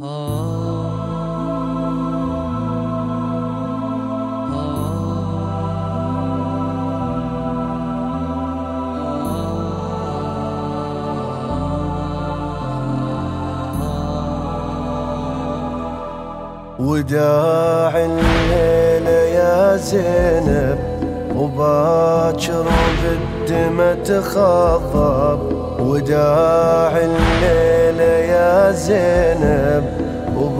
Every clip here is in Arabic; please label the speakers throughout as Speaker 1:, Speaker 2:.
Speaker 1: وداع الليلة يا زينب وباكر بالدمى تخضب وداع الليلة يا زينب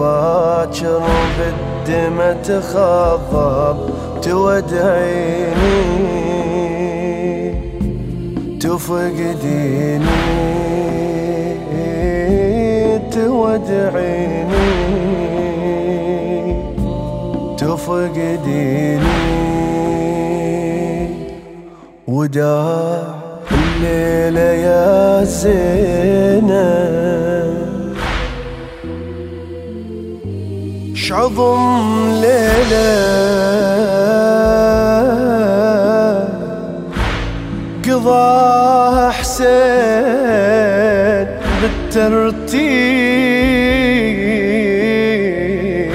Speaker 1: وباكر بالدمى تخضب تودعيني تفقديني تودعيني تفقديني وداع الليلة يا زينة شعظم ليلة قضاها حسين بالترتيب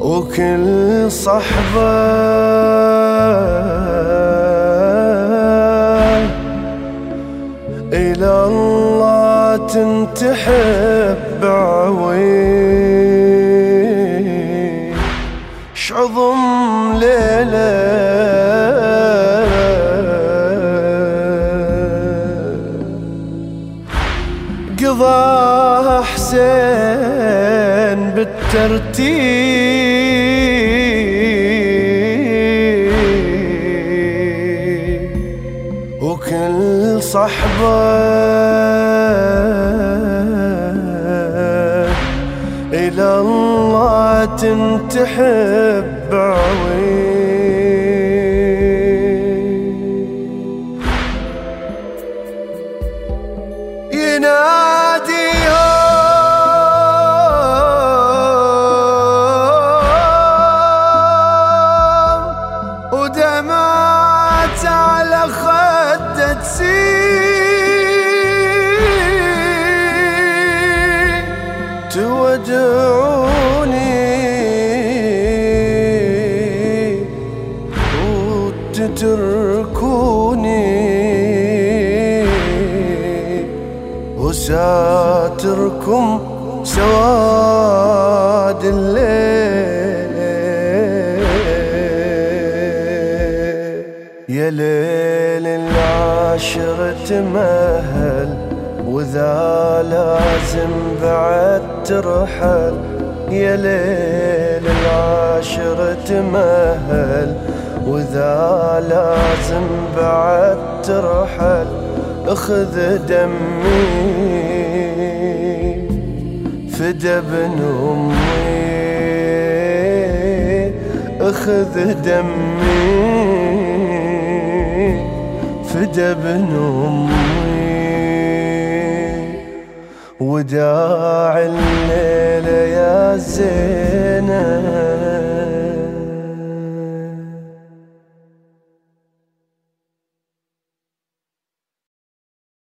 Speaker 1: وكل صحبة تنتحب بعوي شعظم ليلة. قضاها حسين بالترتيب. وكل صحبة تنتحب عوي يناديهم وتتركوني وساتركم سواد الليل. يا ليل العاشر تمهل وذا لازم بعد ترحل. يا ليل العاشر تمهل وذا لازم بعد ترحل اخذ دمي فدا ابن أمي أخذ دمي فدا ابن أمي. وداع الليلة يا زينب